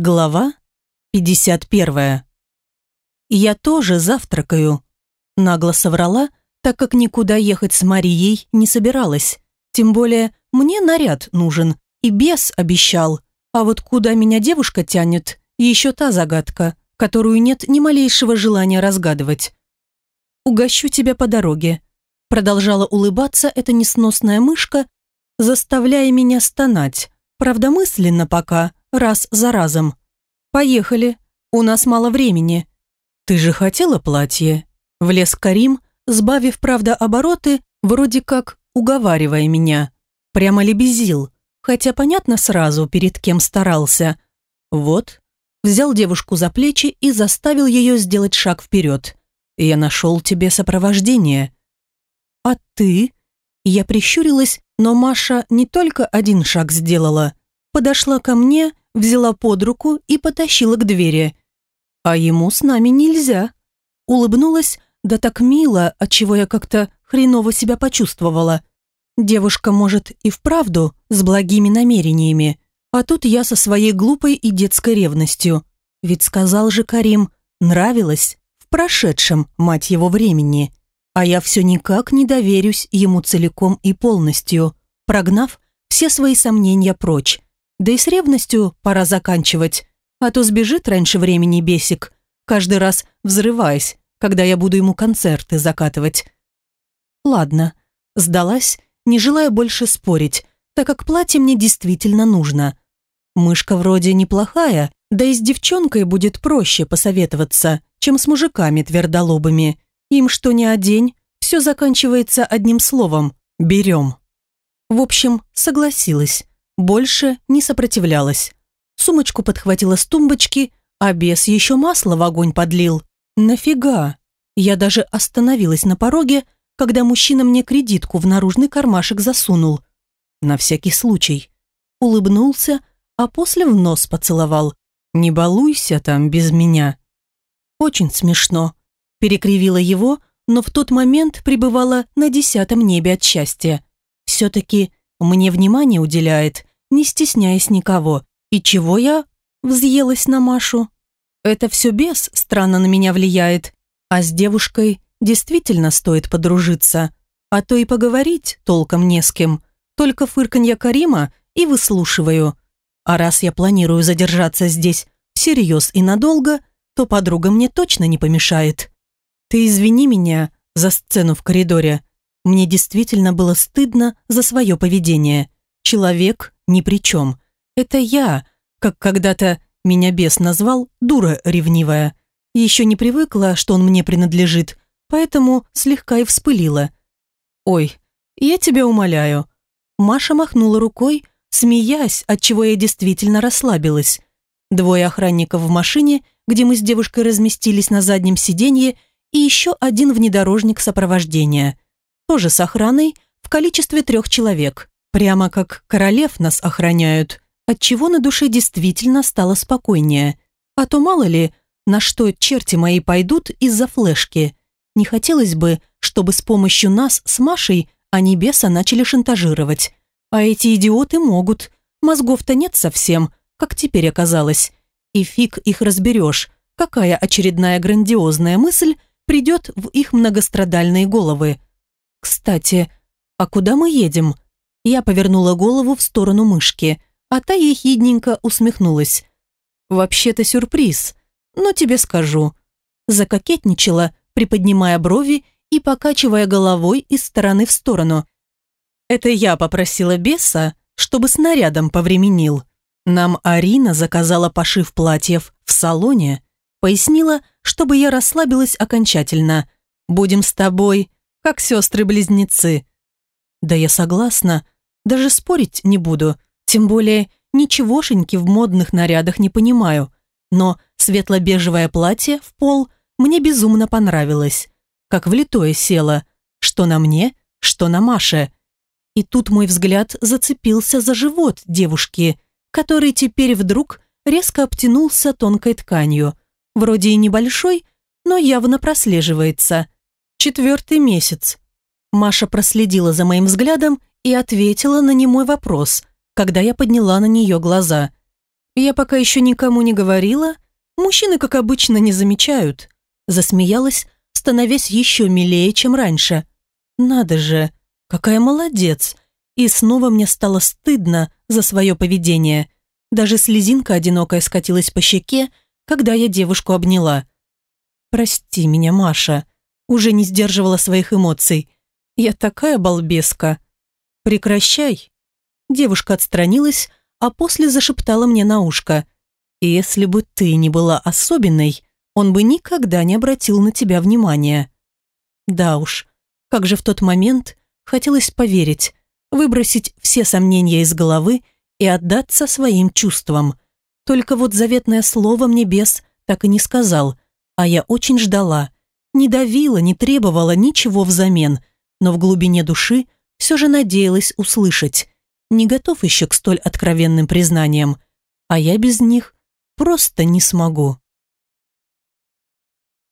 Глава 51. «Я тоже завтракаю», – нагло соврала, так как никуда ехать с Марией не собиралась. Тем более мне наряд нужен, и бес обещал. А вот куда меня девушка тянет, еще та загадка, которую нет ни малейшего желания разгадывать. «Угощу тебя по дороге», – продолжала улыбаться эта несносная мышка, заставляя меня стонать, правда мысленно пока – раз за разом. «Поехали, у нас мало времени». «Ты же хотела платье?» Влез Карим, сбавив, правда, обороты, вроде как уговаривая меня. Прямо лебезил, хотя понятно сразу, перед кем старался. Вот, взял девушку за плечи и заставил ее сделать шаг вперед. «Я нашел тебе сопровождение». «А ты?» Я прищурилась, но Маша не только один шаг сделала. Подошла ко мне взяла под руку и потащила к двери. «А ему с нами нельзя». Улыбнулась, да так мило, отчего я как-то хреново себя почувствовала. Девушка, может, и вправду с благими намерениями, а тут я со своей глупой и детской ревностью. Ведь сказал же Карим, нравилось в прошедшем, мать его, времени. А я все никак не доверюсь ему целиком и полностью, прогнав все свои сомнения прочь. Да и с ревностью пора заканчивать, а то сбежит раньше времени бесик, каждый раз взрываясь, когда я буду ему концерты закатывать. Ладно, сдалась, не желая больше спорить, так как платье мне действительно нужно. Мышка вроде неплохая, да и с девчонкой будет проще посоветоваться, чем с мужиками твердолобыми. Им что ни одень, все заканчивается одним словом «берем». В общем, согласилась. Больше не сопротивлялась. Сумочку подхватила с тумбочки, а бес еще масло в огонь подлил. Нафига? Я даже остановилась на пороге, когда мужчина мне кредитку в наружный кармашек засунул. На всякий случай. Улыбнулся, а после в нос поцеловал. «Не балуйся там без меня». Очень смешно. Перекривила его, но в тот момент пребывала на десятом небе от счастья. Все-таки мне внимание уделяет, не стесняясь никого. И чего я взъелась на Машу? Это все бес странно на меня влияет, а с девушкой действительно стоит подружиться, а то и поговорить толком не с кем, только фырканья Карима и выслушиваю. А раз я планирую задержаться здесь всерьез и надолго, то подруга мне точно не помешает. Ты извини меня за сцену в коридоре. Мне действительно было стыдно за свое поведение. Человек ни при чем. Это я, как когда-то меня бес назвал, дура ревнивая. Еще не привыкла, что он мне принадлежит, поэтому слегка и вспылила. «Ой, я тебя умоляю». Маша махнула рукой, смеясь, отчего я действительно расслабилась. Двое охранников в машине, где мы с девушкой разместились на заднем сиденье, и еще один внедорожник сопровождения. Тоже с охраной, в количестве трех человек. Прямо как королев нас охраняют, отчего на душе действительно стало спокойнее. А то мало ли, на что черти мои пойдут из-за флешки. Не хотелось бы, чтобы с помощью нас с Машей они беса начали шантажировать. А эти идиоты могут. Мозгов-то нет совсем, как теперь оказалось. И фиг их разберешь, какая очередная грандиозная мысль придет в их многострадальные головы. Кстати, а куда мы едем? Я повернула голову в сторону мышки, а та ехидненько усмехнулась. «Вообще-то сюрприз, но тебе скажу». Закокетничала, приподнимая брови и покачивая головой из стороны в сторону. «Это я попросила беса, чтобы снарядом повременил. Нам Арина заказала пошив платьев в салоне, пояснила, чтобы я расслабилась окончательно. Будем с тобой, как сестры-близнецы». «Да я согласна, даже спорить не буду, тем более ничегошеньки в модных нарядах не понимаю. Но светло-бежевое платье в пол мне безумно понравилось. Как влитое село, что на мне, что на Маше. И тут мой взгляд зацепился за живот девушки, который теперь вдруг резко обтянулся тонкой тканью. Вроде и небольшой, но явно прослеживается. Четвертый месяц. Маша проследила за моим взглядом и ответила на немой вопрос, когда я подняла на нее глаза. Я пока еще никому не говорила. Мужчины, как обычно, не замечают. Засмеялась, становясь еще милее, чем раньше. Надо же, какая молодец. И снова мне стало стыдно за свое поведение. Даже слезинка одинокая скатилась по щеке, когда я девушку обняла. «Прости меня, Маша», уже не сдерживала своих эмоций. «Я такая балбеска». «Прекращай». Девушка отстранилась, а после зашептала мне на ушко. «Если бы ты не была особенной, он бы никогда не обратил на тебя внимания». Да уж, как же в тот момент хотелось поверить, выбросить все сомнения из головы и отдаться своим чувствам. Только вот заветное слово мне бес так и не сказал, а я очень ждала. Не давила, не требовала ничего взамен, но в глубине души все же надеялась услышать. Не готов еще к столь откровенным признаниям, а я без них просто не смогу.